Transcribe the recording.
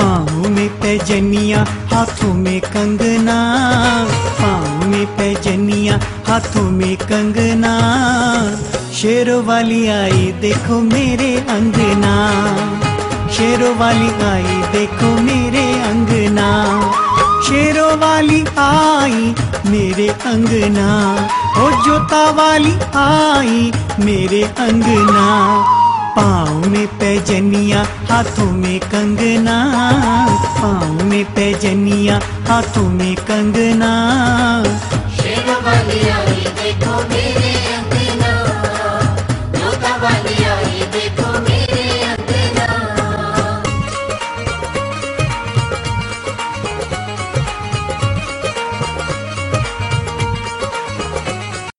पाँव में पैजनिया, हाथों में कंगना। पाँव में पैजनिया, हाथों में कंगना। शेरों वाली आई, देखो मेरे अंगना। शेरों वाली आई, देखो मेरे अंगना। शेरों वाली आई, मेरे अंगना। ओ जोता वाली आई, मेरे अंगना। में पैजनिया, हाथों में कंगना। पाँव में पैजनिया, हाथों में कंगना। शेर आई देखो मेरे